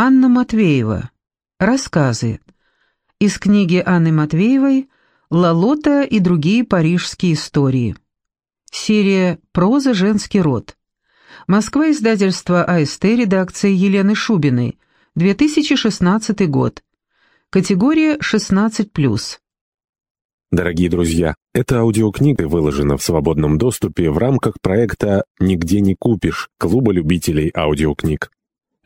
Анна Матвеева. Рассказы. Из книги Анны Матвеевой «Лолота и другие парижские истории». Серия «Проза. Женский род». Москва. Издательство АСТ. Редакция Елены Шубиной. 2016 год. Категория 16+. Дорогие друзья, эта аудиокнига выложена в свободном доступе в рамках проекта «Нигде не купишь» Клуба любителей аудиокниг.